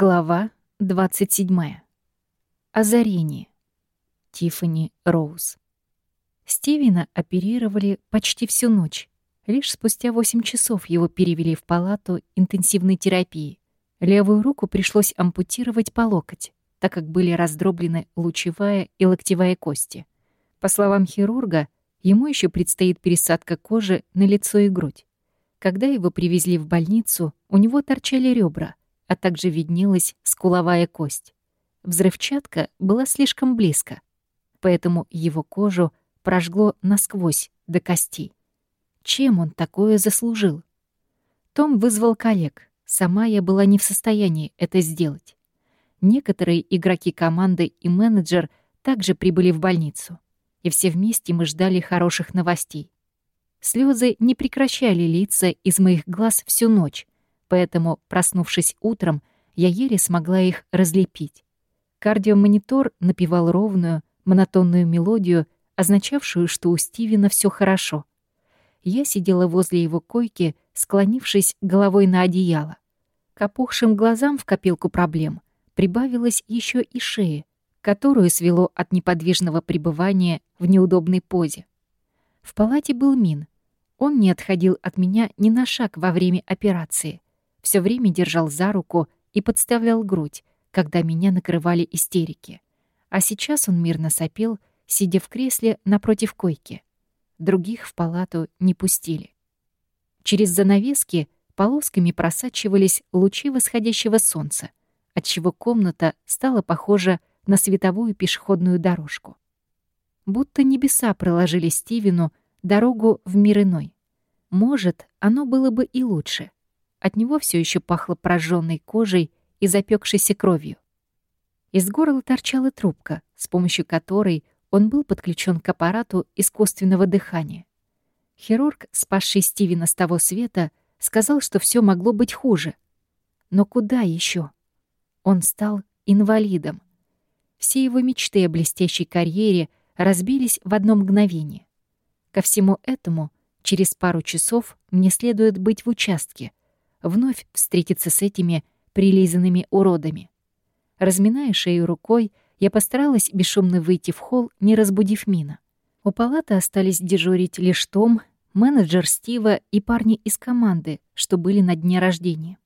Глава 27. Озарение. Тиффани Роуз. Стивена оперировали почти всю ночь. Лишь спустя 8 часов его перевели в палату интенсивной терапии. Левую руку пришлось ампутировать по локоть, так как были раздроблены лучевая и локтевая кости. По словам хирурга, ему еще предстоит пересадка кожи на лицо и грудь. Когда его привезли в больницу, у него торчали ребра, а также виднелась скуловая кость. Взрывчатка была слишком близко, поэтому его кожу прожгло насквозь до костей. Чем он такое заслужил? Том вызвал коллег. Сама я была не в состоянии это сделать. Некоторые игроки команды и менеджер также прибыли в больницу. И все вместе мы ждали хороших новостей. Слезы не прекращали литься из моих глаз всю ночь, поэтому, проснувшись утром, я еле смогла их разлепить. Кардиомонитор напевал ровную, монотонную мелодию, означавшую, что у Стивена все хорошо. Я сидела возле его койки, склонившись головой на одеяло. К опухшим глазам в копилку проблем прибавилась еще и шея, которую свело от неподвижного пребывания в неудобной позе. В палате был Мин. Он не отходил от меня ни на шаг во время операции — все время держал за руку и подставлял грудь, когда меня накрывали истерики. А сейчас он мирно сопел, сидя в кресле напротив койки. Других в палату не пустили. Через занавески полосками просачивались лучи восходящего солнца, отчего комната стала похожа на световую пешеходную дорожку. Будто небеса проложили Стивену дорогу в мир иной. Может, оно было бы и лучше — от него все еще пахло прожженной кожей и запекшейся кровью. Из горла торчала трубка, с помощью которой он был подключен к аппарату искусственного дыхания. Хирург, спасший Стивена с того света, сказал, что все могло быть хуже. Но куда еще? Он стал инвалидом. Все его мечты о блестящей карьере разбились в одно мгновение. Ко всему этому через пару часов мне следует быть в участке, вновь встретиться с этими прилизанными уродами. Разминая шею рукой, я постаралась бесшумно выйти в холл, не разбудив Мина. У палаты остались дежурить лишь Том, менеджер Стива и парни из команды, что были на дне рождения.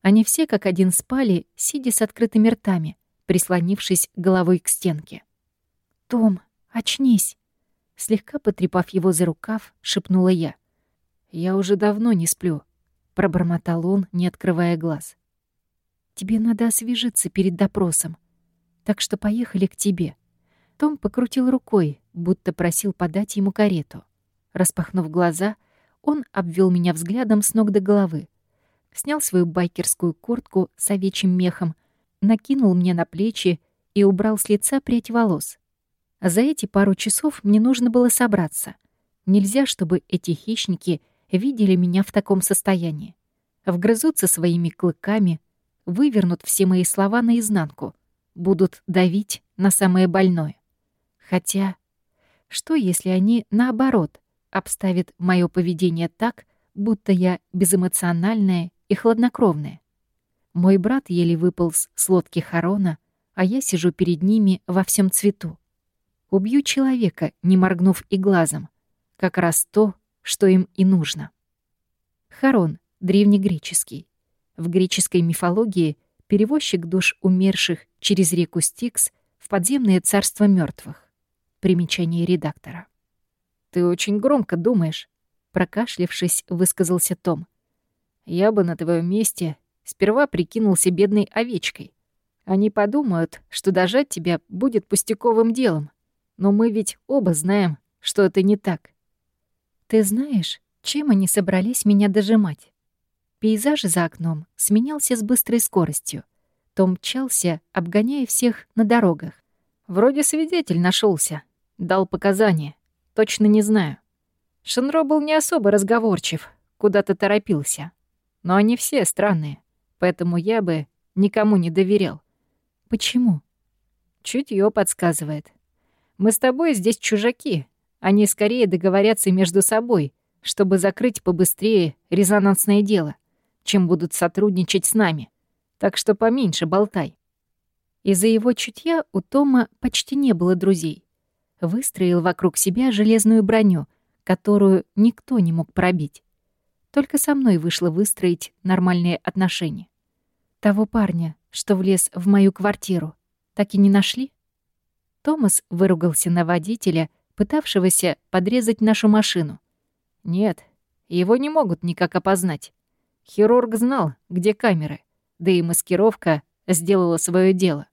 Они все как один спали, сидя с открытыми ртами, прислонившись головой к стенке. «Том, очнись!» Слегка потрепав его за рукав, шепнула я. «Я уже давно не сплю», — пробормотал он, не открывая глаз. «Тебе надо освежиться перед допросом, так что поехали к тебе». Том покрутил рукой, будто просил подать ему карету. Распахнув глаза, он обвел меня взглядом с ног до головы, снял свою байкерскую куртку с овечьим мехом, накинул мне на плечи и убрал с лица прядь волос. За эти пару часов мне нужно было собраться. Нельзя, чтобы эти хищники — видели меня в таком состоянии. Вгрызутся своими клыками, вывернут все мои слова наизнанку, будут давить на самое больное. Хотя, что если они, наоборот, обставят мое поведение так, будто я безэмоциональная и хладнокровная? Мой брат еле выполз с лодки Харона, а я сижу перед ними во всем цвету. Убью человека, не моргнув и глазом. Как раз то, что им и нужно. Харон, древнегреческий. В греческой мифологии перевозчик душ умерших через реку Стикс в подземное царство мертвых. Примечание редактора. «Ты очень громко думаешь», — прокашлявшись, высказался Том. «Я бы на твоем месте сперва прикинулся бедной овечкой. Они подумают, что дожать тебя будет пустяковым делом. Но мы ведь оба знаем, что это не так. Ты знаешь, чем они собрались меня дожимать? Пейзаж за окном сменялся с быстрой скоростью. Том мчался, обгоняя всех на дорогах. Вроде свидетель нашелся, дал показания. Точно не знаю. Шенро был не особо разговорчив, куда-то торопился. Но они все странные, поэтому я бы никому не доверял. Почему? Чутье подсказывает. Мы с тобой здесь чужаки, они скорее договорятся между собой, чтобы закрыть побыстрее резонансное дело, чем будут сотрудничать с нами. Так что поменьше болтай. Из-за его чутья у Тома почти не было друзей. Выстроил вокруг себя железную броню, которую никто не мог пробить. Только со мной вышло выстроить нормальные отношения. Того парня, что влез в мою квартиру, так и не нашли? Томас выругался на водителя, пытавшегося подрезать нашу машину. Нет, его не могут никак опознать. Хирург знал, где камеры, да и маскировка сделала свое дело.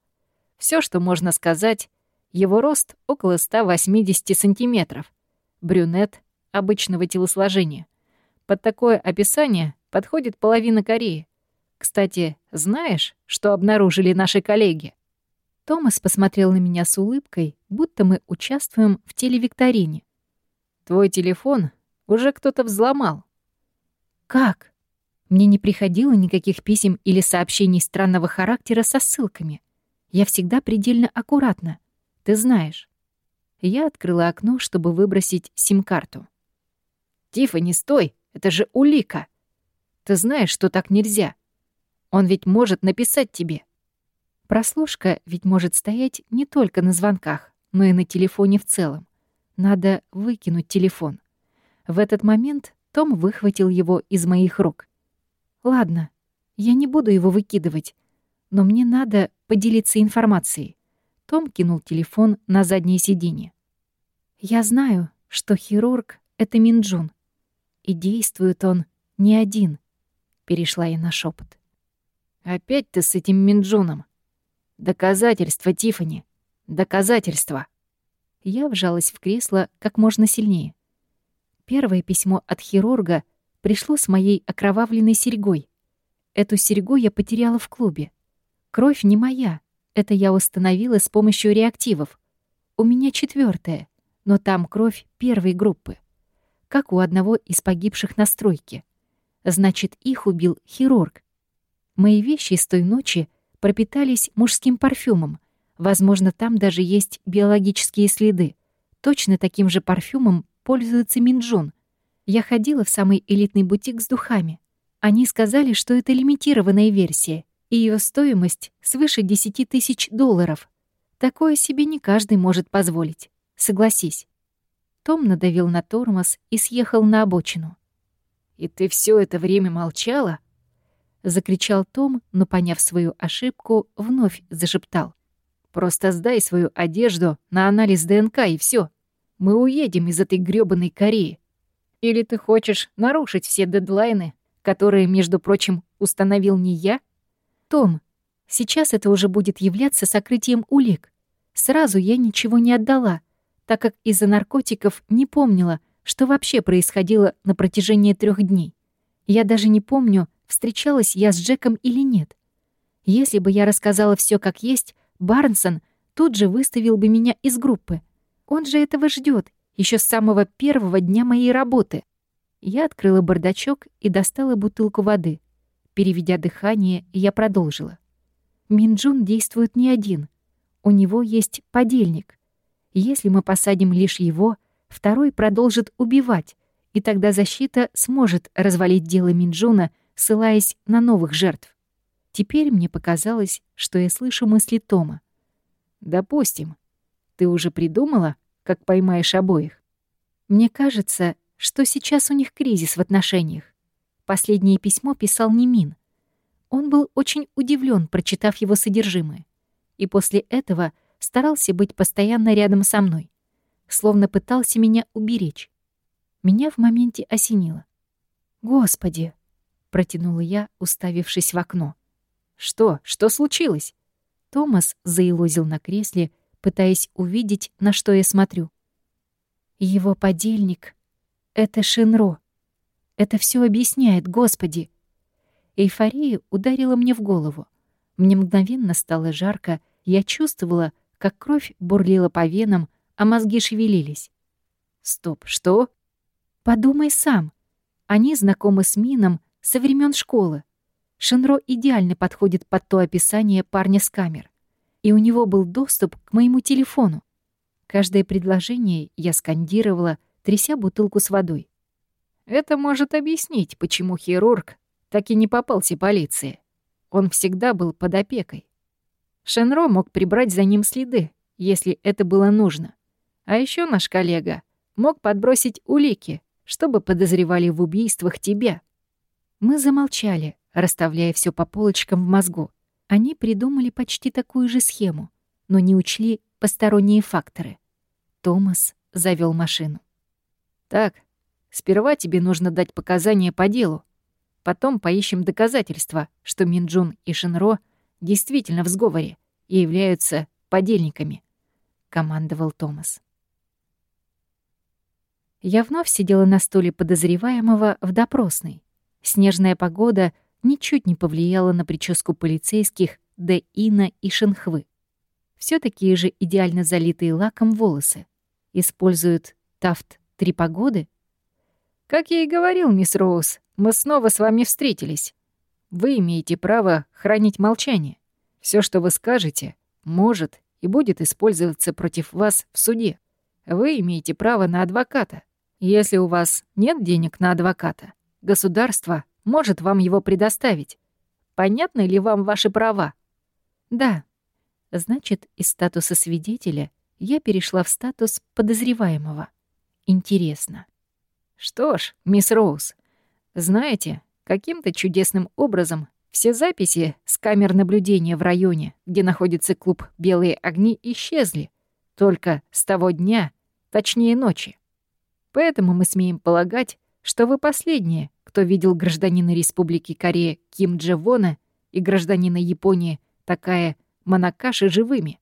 Все, что можно сказать, его рост около 180 сантиметров, брюнет обычного телосложения. Под такое описание подходит половина Кореи. Кстати, знаешь, что обнаружили наши коллеги? Томас посмотрел на меня с улыбкой, будто мы участвуем в телевикторине. Твой телефон уже кто-то взломал. Как? Мне не приходило никаких писем или сообщений странного характера со ссылками. Я всегда предельно аккуратна. Ты знаешь. Я открыла окно, чтобы выбросить сим-карту. «Тиффани, стой! Это же улика! Ты знаешь, что так нельзя. Он ведь может написать тебе». Прослушка ведь может стоять не только на звонках, но и на телефоне в целом. Надо выкинуть телефон. В этот момент Том выхватил его из моих рук. «Ладно, я не буду его выкидывать, но мне надо поделиться информацией». Том кинул телефон на заднее сиденье. «Я знаю, что хирург — это Минджун, и действует он не один», — перешла я на шепот. «Опять ты с этим Минджуном? Доказательства, Тифани, доказательства!» Я вжалась в кресло как можно сильнее. Первое письмо от хирурга пришло с моей окровавленной серьгой. Эту серьгу я потеряла в клубе. Кровь не моя. Это я установила с помощью реактивов. У меня четвертая, но там кровь первой группы. Как у одного из погибших на стройке. Значит, их убил хирург. Мои вещи с той ночи пропитались мужским парфюмом. Возможно, там даже есть биологические следы. Точно таким же парфюмом пользуется Минджун. Я ходила в самый элитный бутик с духами. Они сказали, что это лимитированная версия, и ее стоимость свыше 10 тысяч долларов. Такое себе не каждый может позволить. Согласись. Том надавил на тормоз и съехал на обочину. «И ты все это время молчала?» Закричал Том, но, поняв свою ошибку, вновь зашептал. «Просто сдай свою одежду на анализ ДНК и все. Мы уедем из этой грёбаной Кореи. Или ты хочешь нарушить все дедлайны, которые, между прочим, установил не я? Том, сейчас это уже будет являться сокрытием улик. Сразу я ничего не отдала, так как из-за наркотиков не помнила, что вообще происходило на протяжении трех дней. Я даже не помню, встречалась я с Джеком или нет. Если бы я рассказала все как есть, Барнсон тут же выставил бы меня из группы — он же этого ждет еще с самого первого дня моей работы. Я открыла бардачок и достала бутылку воды. Переведя дыхание, я продолжила. Минджун действует не один. У него есть подельник. Если мы посадим лишь его, второй продолжит убивать, и тогда защита сможет развалить дело Минджуна, ссылаясь на новых жертв. Теперь мне показалось, что я слышу мысли Тома. «Допустим. Ты уже придумала, как поймаешь обоих. Мне кажется, что сейчас у них кризис в отношениях. Последнее письмо писал не Мин. Он был очень удивлен, прочитав его содержимое. И после этого старался быть постоянно рядом со мной. Словно пытался меня уберечь. Меня в моменте осенило. «Господи!» — протянула я, уставившись в окно. «Что? Что случилось?» Томас заилозил на кресле, пытаясь увидеть, на что я смотрю. Его подельник — это Шинро. Это все объясняет, Господи. Эйфория ударила мне в голову. Мне мгновенно стало жарко, я чувствовала, как кровь бурлила по венам, а мозги шевелились. Стоп, что? Подумай сам. Они знакомы с Мином со времен школы. Шинро идеально подходит под то описание парня с камер и у него был доступ к моему телефону. Каждое предложение я скандировала, тряся бутылку с водой. Это может объяснить, почему хирург так и не попался полиции. он всегда был под опекой. Шенро мог прибрать за ним следы, если это было нужно. А еще наш коллега мог подбросить улики, чтобы подозревали в убийствах тебя. Мы замолчали, расставляя все по полочкам в мозгу. Они придумали почти такую же схему, но не учли посторонние факторы. Томас завел машину. «Так, сперва тебе нужно дать показания по делу. Потом поищем доказательства, что Минджун и Шинро действительно в сговоре и являются подельниками», — командовал Томас. Я вновь сидела на стуле подозреваемого в допросной. Снежная погода ничуть не повлияла на прическу полицейских Д. Ина и Шинхвы. Все такие же идеально залитые лаком волосы. Используют тафт три погоды? Как я и говорил, мисс Роуз, мы снова с вами встретились. Вы имеете право хранить молчание. Все, что вы скажете, может и будет использоваться против вас в суде. Вы имеете право на адвоката. Если у вас нет денег на адвоката, государство может вам его предоставить. Понятны ли вам ваши права? Да. Значит, из статуса свидетеля я перешла в статус подозреваемого. Интересно. Что ж, мисс Роуз, знаете, каким-то чудесным образом все записи с камер наблюдения в районе, где находится клуб «Белые огни», исчезли. Только с того дня, точнее ночи. Поэтому мы смеем полагать, что вы последние, кто видел гражданина Республики Корея Ким Джевона и гражданина Японии такая Манакаши живыми.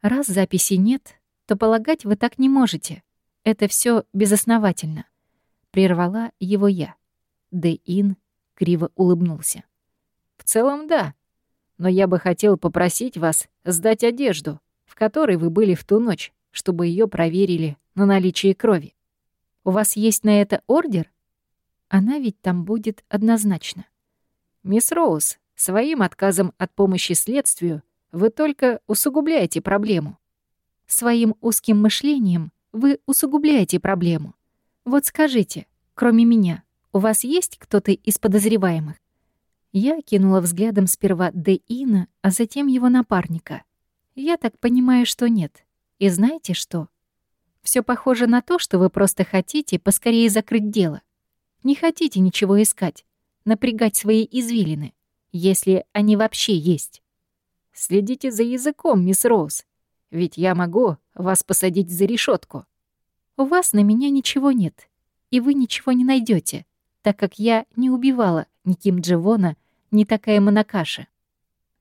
Раз записи нет, то полагать вы так не можете. Это все безосновательно. Прервала его я. Дэин криво улыбнулся. В целом, да. Но я бы хотел попросить вас сдать одежду, в которой вы были в ту ночь, чтобы ее проверили на наличие крови. У вас есть на это ордер? Она ведь там будет однозначно. Мисс Роуз, своим отказом от помощи следствию вы только усугубляете проблему. Своим узким мышлением вы усугубляете проблему. Вот скажите, кроме меня, у вас есть кто-то из подозреваемых? Я кинула взглядом сперва Дэина, а затем его напарника. Я так понимаю, что нет. И знаете что? Все похоже на то, что вы просто хотите поскорее закрыть дело. Не хотите ничего искать, напрягать свои извилины, если они вообще есть. Следите за языком, мисс Роуз, ведь я могу вас посадить за решетку. У вас на меня ничего нет, и вы ничего не найдете, так как я не убивала ни Ким Дживона, ни такая Монакаши.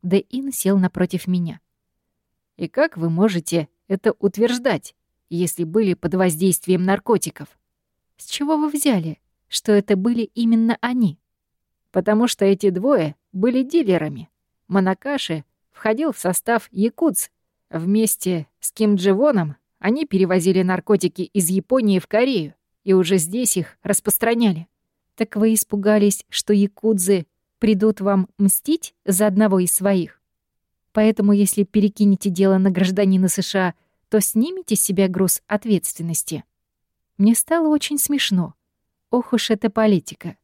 Дэин сел напротив меня. «И как вы можете это утверждать?» если были под воздействием наркотиков. С чего вы взяли, что это были именно они? Потому что эти двое были дилерами. Монакаши входил в состав Якутс. Вместе с Ким Дживоном они перевозили наркотики из Японии в Корею и уже здесь их распространяли. Так вы испугались, что якудзы придут вам мстить за одного из своих? Поэтому, если перекинете дело на гражданина США — то снимете с себя груз ответственности. Мне стало очень смешно. Ох уж эта политика.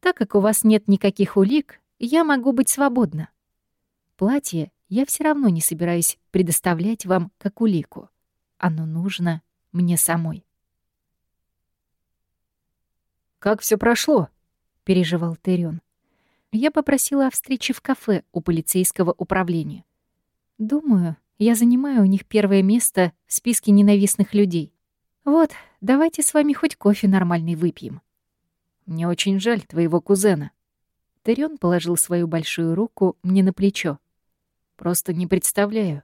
Так как у вас нет никаких улик, я могу быть свободна. Платье я все равно не собираюсь предоставлять вам как улику. Оно нужно мне самой. «Как все прошло?» — переживал Терен. Я попросила о встрече в кафе у полицейского управления. Думаю, я занимаю у них первое место в списке ненавистных людей. Вот, давайте с вами хоть кофе нормальный выпьем. Мне очень жаль твоего кузена. Терен положил свою большую руку мне на плечо. Просто не представляю,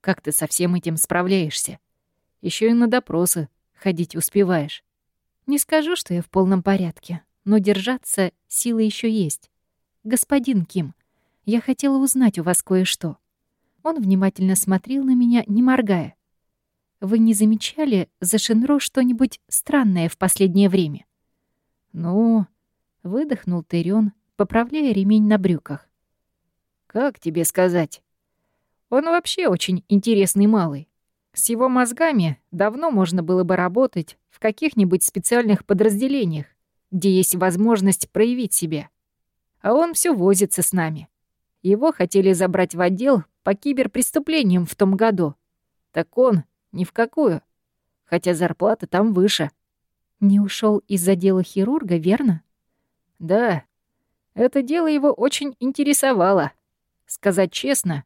как ты со всем этим справляешься. Еще и на допросы ходить успеваешь. Не скажу, что я в полном порядке, но держаться силы еще есть. Господин Ким, я хотела узнать у вас кое-что. Он внимательно смотрел на меня, не моргая. «Вы не замечали за Шинро что-нибудь странное в последнее время?» «Ну...» — выдохнул Терен, поправляя ремень на брюках. «Как тебе сказать? Он вообще очень интересный малый. С его мозгами давно можно было бы работать в каких-нибудь специальных подразделениях, где есть возможность проявить себя. А он все возится с нами. Его хотели забрать в отдел по киберпреступлениям в том году. Так он ни в какую. Хотя зарплата там выше. Не ушел из-за дела хирурга, верно? Да. Это дело его очень интересовало. Сказать честно,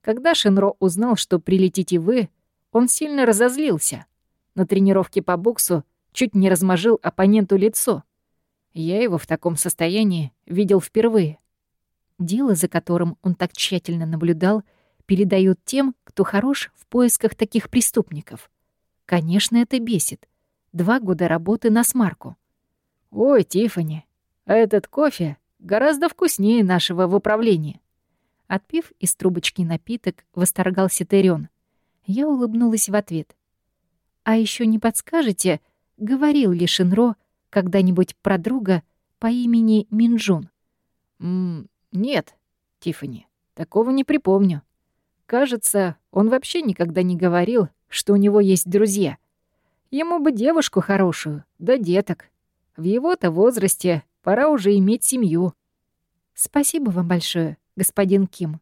когда Шинро узнал, что прилетите вы, он сильно разозлился. На тренировке по боксу чуть не размажил оппоненту лицо. Я его в таком состоянии видел впервые. Дело, за которым он так тщательно наблюдал, передают тем, кто хорош в поисках таких преступников. Конечно, это бесит. Два года работы на смарку. «Ой, Тифани, этот кофе гораздо вкуснее нашего в управлении». Отпив из трубочки напиток, восторгался Терен. Я улыбнулась в ответ. «А еще не подскажете, говорил ли Шинро когда-нибудь про друга по имени Минджун?» «М «Нет, Тифани, такого не припомню. Кажется, он вообще никогда не говорил, что у него есть друзья. Ему бы девушку хорошую, да деток. В его-то возрасте пора уже иметь семью». «Спасибо вам большое, господин Ким»,